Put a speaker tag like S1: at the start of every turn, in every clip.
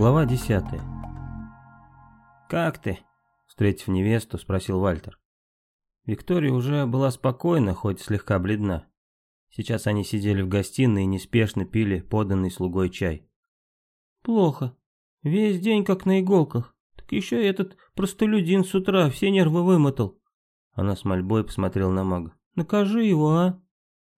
S1: Глава 10 «Как ты?» — встретив невесту, спросил Вальтер. Виктория уже была спокойна, хоть слегка бледна. Сейчас они сидели в гостиной и неспешно пили поданный слугой чай.
S2: «Плохо. Весь день как на иголках. Так еще и этот простолюдин с утра все нервы вымотал».
S1: Она с мольбой посмотрела на мага.
S2: «Накажи его, а?»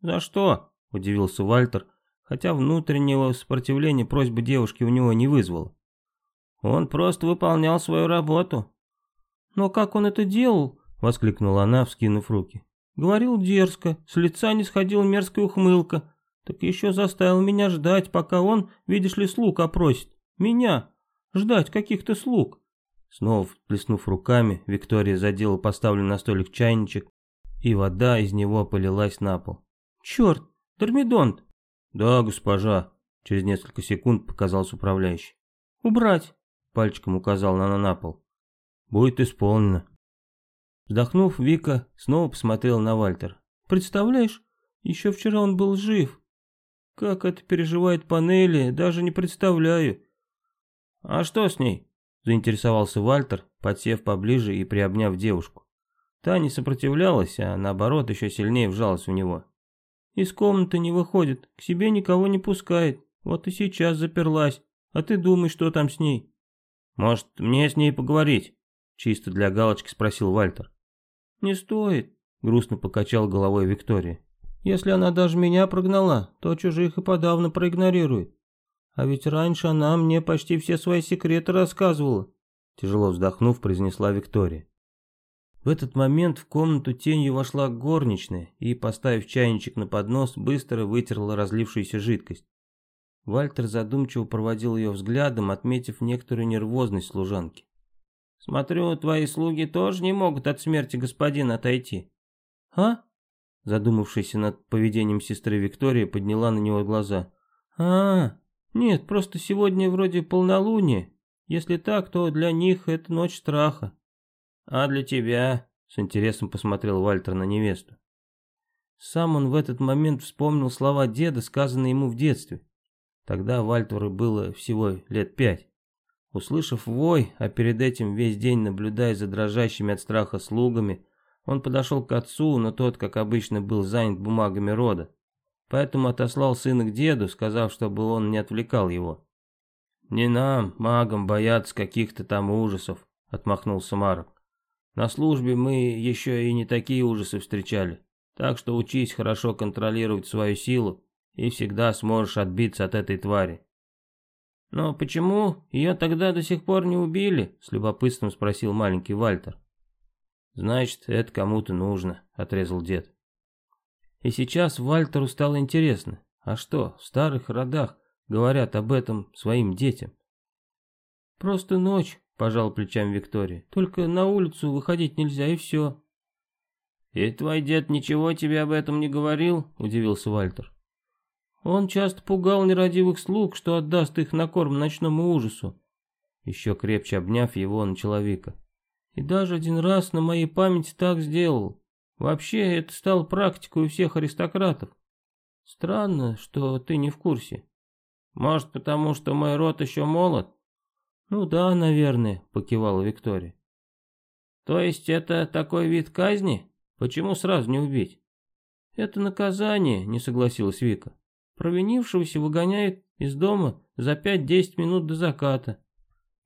S1: «За что?» — удивился Вальтер, хотя внутреннего сопротивления просьбы девушки у него не вызвало. Он просто выполнял свою работу.
S2: «Но как он это делал?» — воскликнула она, вскинув руки. «Говорил дерзко, с лица не сходила мерзкая ухмылка. Так еще заставил меня ждать, пока он, видишь ли, слуг опросит. Меня! Ждать каких-то слуг!»
S1: Снова плеснув руками, Виктория задела поставленный на столик чайничек, и вода из него полилась на пол.
S2: «Черт! Дормидонт!»
S1: «Да, госпожа», — через несколько секунд показался управляющий.
S2: «Убрать!»
S1: — пальчиком указал она на пол. «Будет исполнено». Вздохнув, Вика снова посмотрела на Вальтер.
S2: «Представляешь, еще вчера он был жив. Как это переживает панели, даже не представляю».
S1: «А что с ней?» — заинтересовался Вальтер, подсев поближе и приобняв девушку. Та не сопротивлялась, а наоборот еще сильнее вжалась в него.
S2: Из комнаты не выходит, к себе никого не пускает. Вот и сейчас заперлась. А ты думай, что там с ней?»
S1: «Может, мне с ней поговорить?» Чисто для галочки спросил Вальтер.
S2: «Не стоит», — грустно покачал головой Виктория. «Если она даже меня прогнала, то чужих и подавно проигнорирует. А ведь раньше она мне почти все свои секреты рассказывала», — тяжело вздохнув, произнесла Виктория.
S1: В этот момент в комнату тенью вошла горничная и, поставив чайничек на поднос, быстро вытерла разлившуюся жидкость. Вальтер задумчиво проводил ее взглядом, отметив некоторую нервозность служанки. «Смотрю, твои слуги тоже не могут от смерти господина отойти».
S2: «А?»
S1: Задумавшаяся над поведением сестры Виктория подняла на него глаза.
S2: «А, нет, просто сегодня вроде полнолуние. Если так, то для них это ночь страха».
S1: «А для тебя?» — с интересом посмотрел Вальтер на невесту. Сам он в этот момент вспомнил слова деда, сказанные ему в детстве. Тогда Вальтеру было всего лет пять. Услышав вой, а перед этим весь день наблюдая за дрожащими от страха слугами, он подошел к отцу, но тот, как обычно, был занят бумагами рода. Поэтому отослал сына к деду, сказав, чтобы он не отвлекал его. «Не нам, магам, бояться каких-то там ужасов», — отмахнулся Марок. На службе мы еще и не такие ужасы встречали. Так что учись хорошо контролировать свою силу, и всегда сможешь отбиться от этой твари. «Но почему ее тогда до сих пор не убили?» — с любопытством спросил маленький Вальтер. «Значит, это кому-то нужно», — отрезал дед. И сейчас Вальтеру стало интересно, а что, в старых родах говорят об этом своим детям?
S2: «Просто ночь, пожал плечами Виктория. Только на улицу выходить нельзя и все.
S1: И твой дед ничего тебе об этом не говорил? Удивился Вальтер.
S2: Он часто пугал нерадивых слуг, что отдаст их на корм ночному ужасу. Еще крепче обняв его на человека. И даже один раз на моей памяти так сделал. Вообще, это стало практикой у всех аристократов. Странно, что ты не в курсе.
S1: Может, потому что мой род еще молод?
S2: «Ну да, наверное», — покивала Виктория.
S1: «То есть это такой вид казни? Почему сразу не убить?»
S2: «Это наказание», — не согласилась Вика. «Провинившегося выгоняют из дома за пять-десять минут до заката.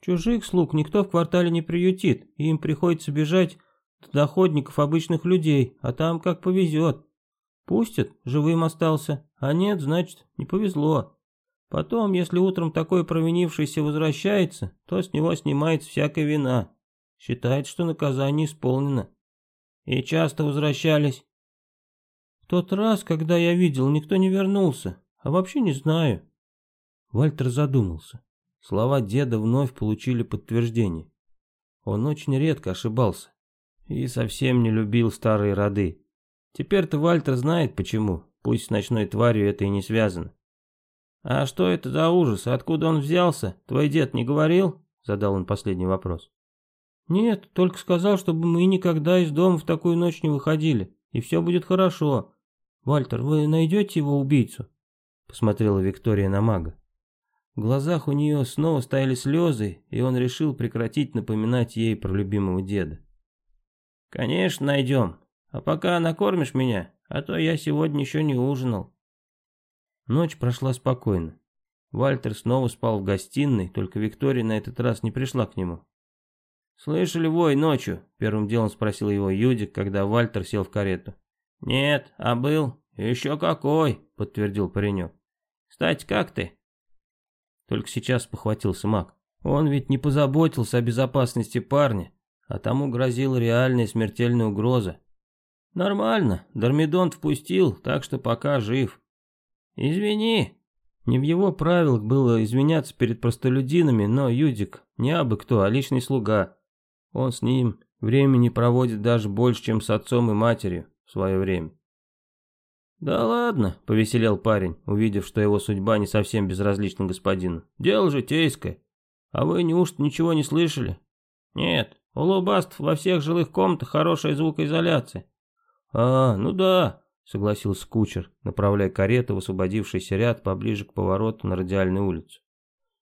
S2: Чужих слуг никто в квартале не приютит, и им приходится бежать до доходников обычных людей, а там как повезет. Пустят, живым остался, а нет, значит, не повезло. Потом, если утром такой провинившийся возвращается, то с него снимается всякая вина. Считает, что наказание исполнено. И часто возвращались. В тот раз, когда я видел, никто не вернулся, а вообще не знаю. Вальтер задумался. Слова деда вновь получили подтверждение. Он очень редко ошибался и совсем не любил старые роды. Теперь-то Вальтер знает почему, пусть с ночной тварью это и не связано. «А что это за ужас? Откуда он взялся? Твой дед не говорил?» Задал он последний вопрос. «Нет, только сказал, чтобы мы никогда из дома в такую ночь не выходили, и все будет хорошо. Вальтер, вы найдете его убийцу?» Посмотрела Виктория на мага.
S1: В глазах у нее снова стояли слезы, и он решил прекратить напоминать ей про любимого деда.
S2: «Конечно, найдем. А пока накормишь меня, а то я сегодня еще не ужинал».
S1: Ночь прошла спокойно. Вальтер снова спал в гостиной, только Виктория на этот раз не пришла к нему.
S2: «Слышали вой ночью?» — первым делом спросил его Юдик, когда Вальтер сел в карету. «Нет, а был. Еще какой!» — подтвердил паренек. «Кстати, как ты?»
S1: Только сейчас похватился маг. Он ведь не позаботился о безопасности парня, а тому грозила реальная смертельная угроза.
S2: «Нормально, Дормидонт впустил, так что пока жив». «Извини».
S1: Не в его правилах было извиняться перед простолюдинами, но Юдик не абы кто, а личный слуга. Он с ним времени проводит даже больше, чем с отцом и матерью в свое время.
S2: «Да ладно», — повеселел парень, увидев, что его судьба не совсем безразлична господину. «Дело житейское. А вы неужто ничего не слышали?» «Нет, у лобастов во всех жилых комнатах хорошая звукоизоляция».
S1: «А, ну да», — согласился кучер, направляя карету в освободившийся ряд поближе к повороту на радиальную улицу.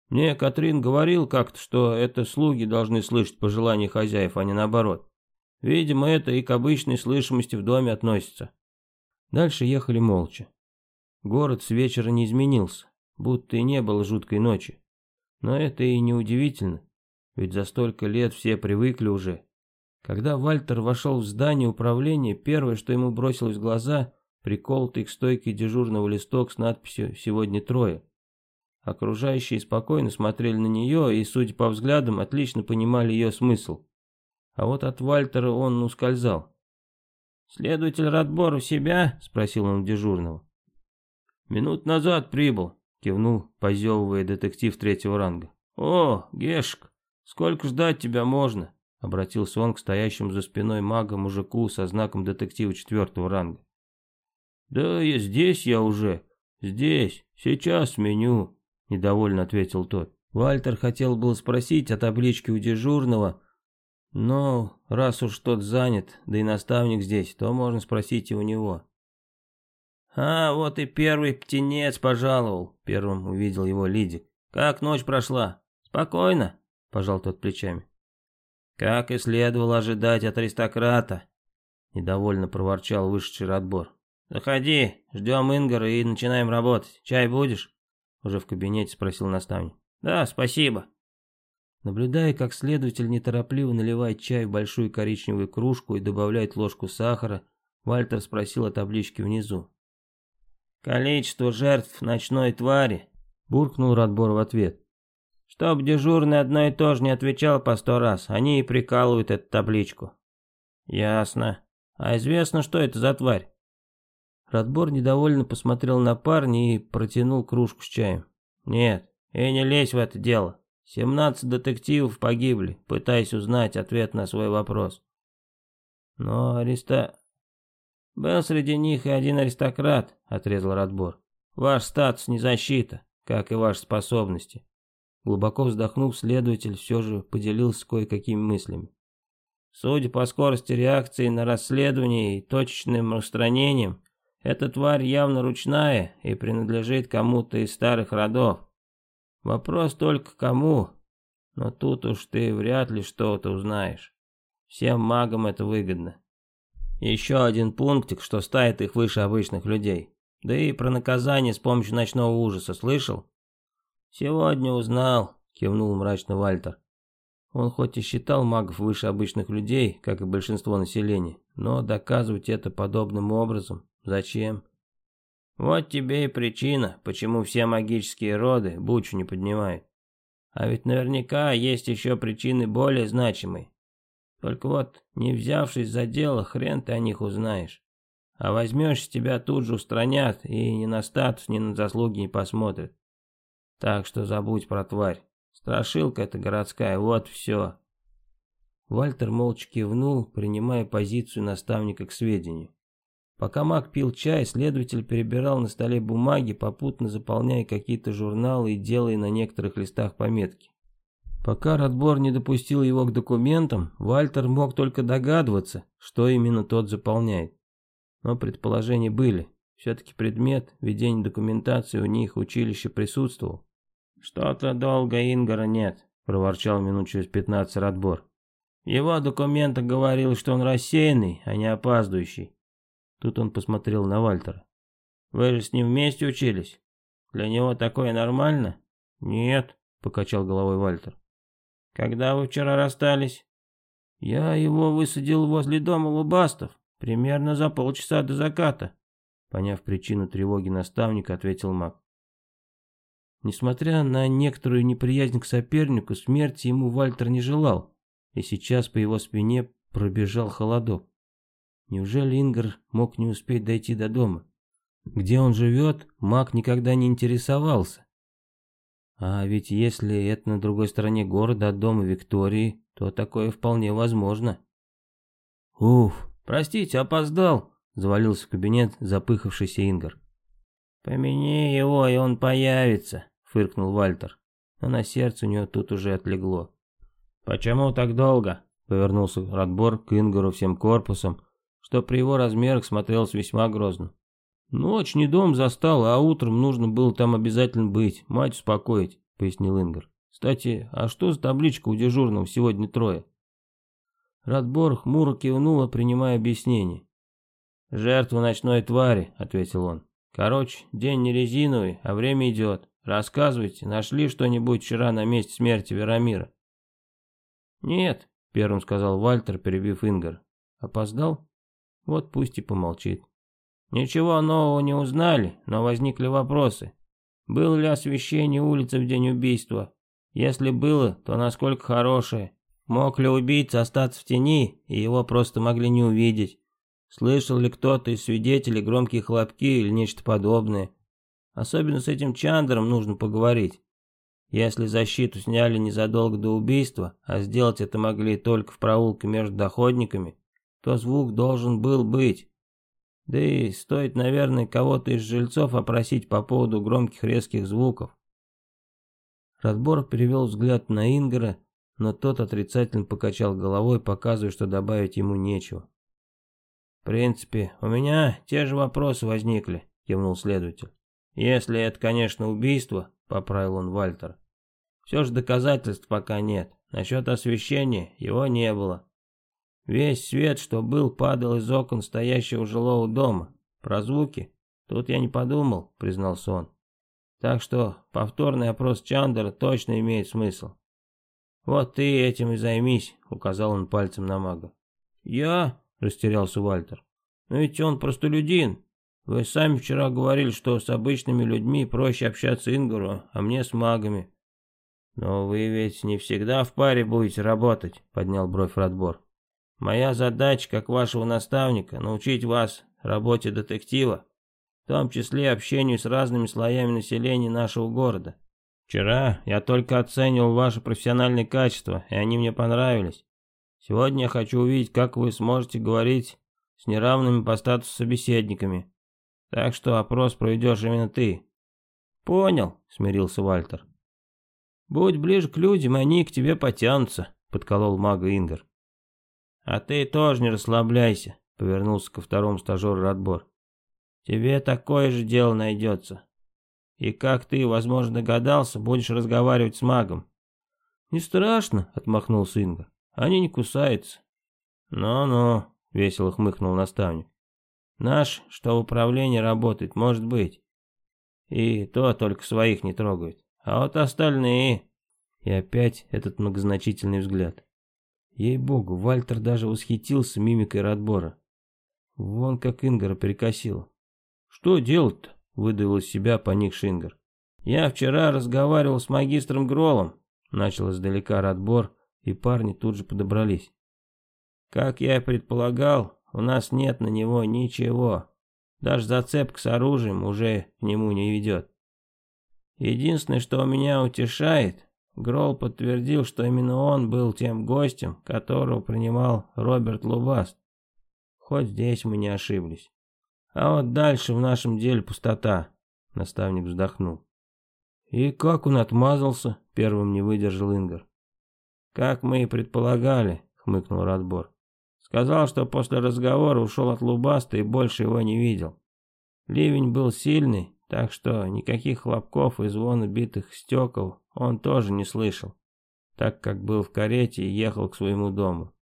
S2: «Мне Катрин говорил как-то, что это слуги должны слышать пожелания хозяев, а не наоборот. Видимо, это и к обычной слышимости в доме относится».
S1: Дальше ехали молча. Город с вечера не изменился, будто и не было жуткой ночи. Но это и не удивительно, ведь за столько лет все привыкли уже. Когда Вальтер вошел в здание управления, первое, что ему бросилось в глаза, приколотый к стойке дежурного листок с надписью «Сегодня трое». Окружающие спокойно смотрели на нее и, судя по взглядам, отлично понимали ее смысл. А вот от Вальтера он ускользал.
S2: «Следователь Радбор у себя?» — спросил он дежурного.
S1: «Минут назад прибыл», — кивнул, позевывая детектив третьего ранга.
S2: «О, Гешк, сколько ждать тебя можно?» — обратился он к стоящему за спиной мага мужику со знаком детектива четвертого ранга.
S1: «Да я здесь я уже, здесь, сейчас сменю», — недовольно ответил тот. Вальтер хотел был спросить о табличке у дежурного, но раз уж тот занят, да и наставник здесь, то можно спросить и у него.
S2: «А, вот и первый птенец пожаловал», — первым увидел его Лидик. «Как ночь прошла? Спокойно?» — пожал тот плечами. «Как и следовало ожидать от аристократа», — недовольно проворчал вышедший отбор. «Заходи, ждем Ингара и начинаем работать. Чай будешь?» Уже в кабинете спросил наставник. «Да, спасибо»,
S1: Наблюдая, как следователь неторопливо наливает чай в большую коричневую кружку и добавляет ложку сахара, Вальтер спросил о табличке внизу.
S2: «Количество жертв ночной твари», —
S1: буркнул Радбор в ответ.
S2: «Чтоб дежурный одно и то же не отвечал по сто раз, они и прикалывают эту табличку». «Ясно. А известно, что это за тварь?»
S1: Радбор недовольно посмотрел на парня и протянул кружку с чаем.
S2: «Нет, и не лезь в это дело. Семнадцать детективов погибли, пытаясь узнать ответ на свой вопрос. Но ареста... Был среди них и один аристократ, отрезал Радбор. Ваш статус не защита, как и ваши способности.
S1: Глубоко вздохнув, следователь все же поделился кое-какими мыслями.
S2: Судя по скорости реакции на расследование и точечным устранениям, эта тварь явно ручная и принадлежит кому-то из старых родов. Вопрос только кому, но тут уж ты вряд ли что-то узнаешь. Всем магам это выгодно. Еще один пунктик, что ставит их выше обычных людей. Да и про наказание с помощью ночного ужаса слышал? Сегодня узнал, кивнул мрачно Вальтер. Он хоть и считал магов выше обычных людей, как и большинство населения, но доказывать это подобным образом зачем? Вот тебе и причина, почему все магические роды бучу не поднимают. А ведь наверняка есть еще причины более значимые. Только вот, не взявшись за дело, хрен ты о них узнаешь. А возьмешь, тебя тут же устранят, и ни на статус, ни на заслуги не посмотрят. Так что забудь про тварь. Страшилка эта городская, вот все.
S1: Вальтер молча кивнул, принимая позицию наставника к сведению. Пока маг пил чай, следователь перебирал на столе бумаги, попутно заполняя какие-то журналы и делая на некоторых листах пометки. Пока Радбор не допустил его к документам, Вальтер мог только догадываться, что именно тот заполняет. Но предположения были. Все-таки предмет ведения документации у них училище присутствовал.
S2: «Что-то долго Ингара нет», — проворчал минут через пятнадцать Радбор. «Его документы говорил, что он рассеянный, а не опаздывающий». Тут он посмотрел на Вальтера. «Вы же с ним вместе учились? Для него такое нормально?» «Нет», — покачал головой Вальтер. «Когда вы вчера расстались?» «Я его высадил возле дома Лубастов, примерно за полчаса до заката», поняв причину тревоги наставника, ответил маг. Несмотря на некоторую неприязнь к сопернику, смерти ему Вальтер не желал, и сейчас по его спине пробежал холодок. Неужели Ингар мог не успеть дойти до дома? Где он живет, маг никогда не интересовался. А ведь если это на другой стороне города от дома Виктории, то такое вполне возможно. «Уф, простите, опоздал», — завалился в кабинет запыхавшийся Ингар. «Помяни его, и он появится», — фыркнул Вальтер. Но на сердце у него тут уже отлегло. «Почему так долго?» — повернулся Радбор к Ингару всем корпусом, что при его размерах смотрелось весьма грозно. «Ночь не дом застал, а утром нужно было там обязательно быть, мать успокоить», — пояснил Ингар. «Кстати, а что за табличка у дежурного сегодня трое?» Радбор хмуро кивнула, принимая объяснение. «Жертва ночной твари», — ответил он. «Короче, день не резиновый, а время идет. Рассказывайте, нашли что-нибудь вчера на месте смерти Верамира?» «Нет», — первым сказал Вальтер, перебив Ингар. «Опоздал? Вот пусть и помолчит». Ничего нового не узнали, но возникли вопросы. Было ли освещение улицы в день убийства? Если было, то насколько хорошее? Мог ли убийца остаться в тени, и его просто могли не увидеть? Слышал ли кто-то из свидетелей громкие хлопки или нечто подобное? Особенно с этим Чандером нужно поговорить. Если защиту сняли незадолго до убийства, а сделать это могли только в проулке между доходниками, то звук должен был быть. Да и стоит, наверное, кого-то из жильцов опросить по поводу громких резких звуков. Радбор перевел взгляд на Ингара, но тот отрицательно покачал головой, показывая, что добавить ему нечего. «В принципе, у меня те же вопросы возникли», — кивнул следователь. «Если это, конечно, убийство», — поправил он Вальтер. «Все же доказательств пока нет. Насчет освещения его не было. Весь свет, что был, падал из окон стоящего жилого дома. Про звуки? Тут я не подумал, признался он. Так что повторный опрос Чандера точно имеет смысл. Вот ты этим и займись, указал он пальцем на мага. Я? Растерялся Вальтер. Но ведь он простолюдин. Вы сами вчера говорили, что с обычными людьми проще общаться Ингору, а мне с магами. Но вы ведь не всегда в паре будете работать, поднял бровь Радбор. Моя задача, как вашего наставника, научить вас работе детектива, в том числе общению с разными слоями населения нашего города. Вчера я только оценивал ваши профессиональные качества, и они мне понравились. Сегодня я хочу увидеть, как вы сможете говорить с неравными по статусу собеседниками. Так что опрос проведешь именно ты. Понял, смирился Вальтер. Будь ближе к людям, они к тебе потянутся, подколол мага Ингар. «А ты тоже не расслабляйся», — повернулся ко второму стажеру Радбор. «Тебе такое же дело найдется. И как ты, возможно, догадался, будешь разговаривать с магом». «Не страшно», — отмахнулся Инга. «Они не кусаются». «Ну-ну», — весело хмыкнул наставник. «Наш, что в управлении работает, может быть. И то только своих не трогают. А вот остальные...» И опять этот многозначительный взгляд. Ей-богу, Вальтер даже восхитился мимикой Радбора. Вон как Ингара перекосило. «Что делать-то?» — выдавил из себя поникший Ингар. «Я вчера разговаривал с магистром Гролом», — начал издалека Радбор, и парни тут же подобрались. «Как я и предполагал, у нас нет на него ничего. Даже зацепка с оружием уже к нему не ведет. Единственное, что меня утешает, Гролл подтвердил, что именно он был тем гостем, которого принимал Роберт Лубаст. Хоть здесь мы не ошиблись. А вот дальше в нашем деле пустота, наставник вздохнул. И как он отмазался, первым не выдержал Ингар. Как мы и предполагали, хмыкнул Радбор. Сказал, что после разговора ушел от Лубаста и больше его не видел. Ливень был сильный,
S1: так что никаких хлопков и звона битых стекол он тоже не слышал, так как был в карете и ехал к своему дому.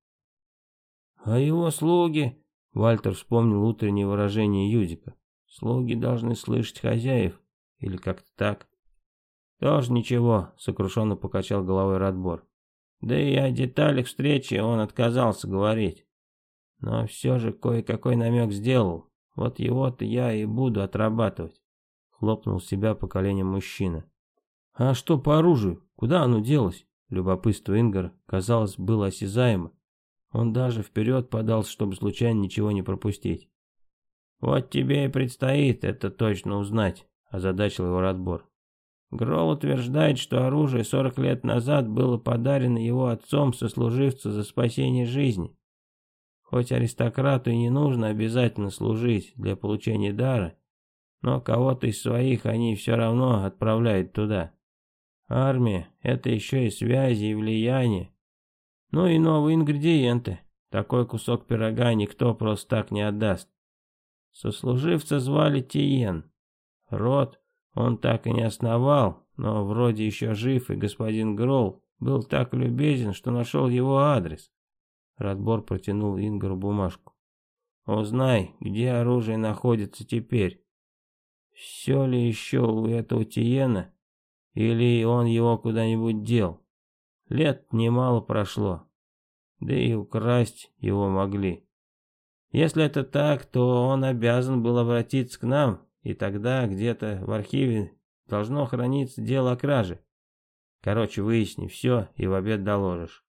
S1: «А его слуги?» — Вальтер вспомнил утреннее выражение Юдика. «Слуги должны слышать хозяев, или как-то так». «Тоже ничего», — сокрушенно покачал головой Радбор. «Да и о деталях встречи он отказался говорить. Но все же кое-какой намек сделал. Вот его-то я и буду отрабатывать», — хлопнул себя по коленям мужчина. «А что по оружию? Куда оно делось?» Любопытство Ингар, казалось, было осязаемо. Он даже вперед подался, чтобы случайно ничего не пропустить. «Вот тебе и предстоит это точно узнать», — озадачил его Радбор. Грол утверждает, что оружие 40 лет назад было подарено его отцом сослуживцу за спасение жизни. Хоть аристократу и не нужно обязательно служить для получения дара, но кого-то из своих они все равно отправляют туда. Армия — это еще и связи и влияние. Ну и новые ингредиенты. Такой кусок пирога никто просто так не отдаст. Сослуживца звали Тиен. Род он так и не основал, но вроде еще жив, и господин Гролл был так любезен, что нашел его адрес. Радбор протянул Ингору бумажку. «Узнай, где оружие находится теперь. Все ли еще у этого Тиена, или он его куда-нибудь дел? Лет немало прошло, да и украсть его могли. Если это так, то он обязан был обратиться к нам, и тогда где-то в архиве должно храниться дело о краже. Короче, выясни все и в обед доложишь.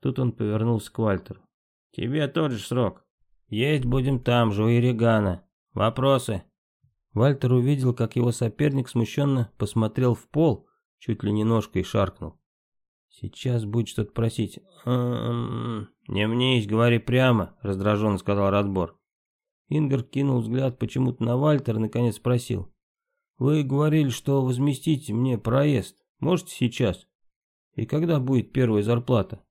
S1: Тут он повернулся к Вальтеру. Тебе тот же срок. Есть будем там же, у Иригана. Вопросы? Вальтер увидел, как его соперник смущенно посмотрел в пол, чуть ли не ножкой шаркнул. Сейчас будет что-то просить. «М-м-м, «Не мнись, говори прямо», — раздраженно сказал Радбор. Ингер кинул взгляд почему-то на Вальтер и наконец спросил. «Вы говорили, что возместите мне проезд. Можете сейчас? И когда будет первая зарплата?»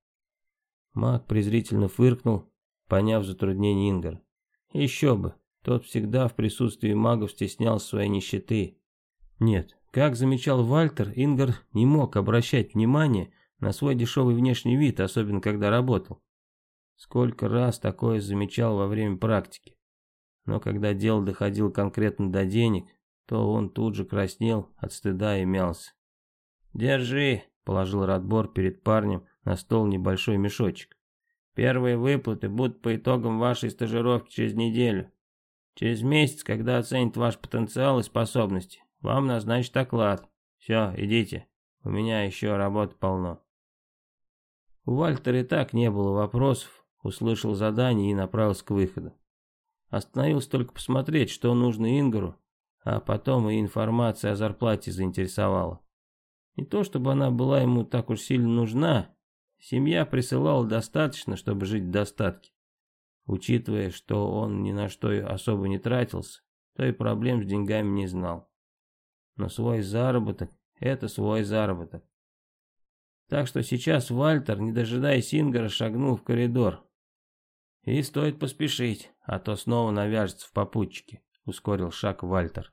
S1: Маг презрительно фыркнул, поняв затруднение Ингера. «Еще бы, тот всегда в присутствии магов стеснял своей нищеты. Нет, как замечал Вальтер, Ингер не мог обращать внимание на свой дешевый внешний вид, особенно когда работал. Сколько раз такое замечал во время практики. Но когда дело доходило конкретно до денег, то он тут же краснел от стыда и мялся. «Держи», — положил Радбор перед парнем на стол небольшой мешочек. «Первые выплаты будут по итогам вашей стажировки через неделю. Через месяц, когда оценят ваш потенциал и способности, вам назначат оклад. Все, идите, у меня еще работы полно». У Вальтера и так не было вопросов, услышал задание и направился к выходу. Остановился только посмотреть, что нужно Ингору, а потом и информация о зарплате заинтересовала. Не то чтобы она была ему так уж сильно нужна, семья присылала достаточно, чтобы жить в достатке. Учитывая, что он ни на что особо не тратился, то и проблем с деньгами не знал. Но свой заработок – это свой заработок. Так что сейчас Вальтер, не дожидаясь Ингора, шагнул в коридор, и стоит поспешить, а то снова навяжется в попутчике, ускорил шаг Вальтер.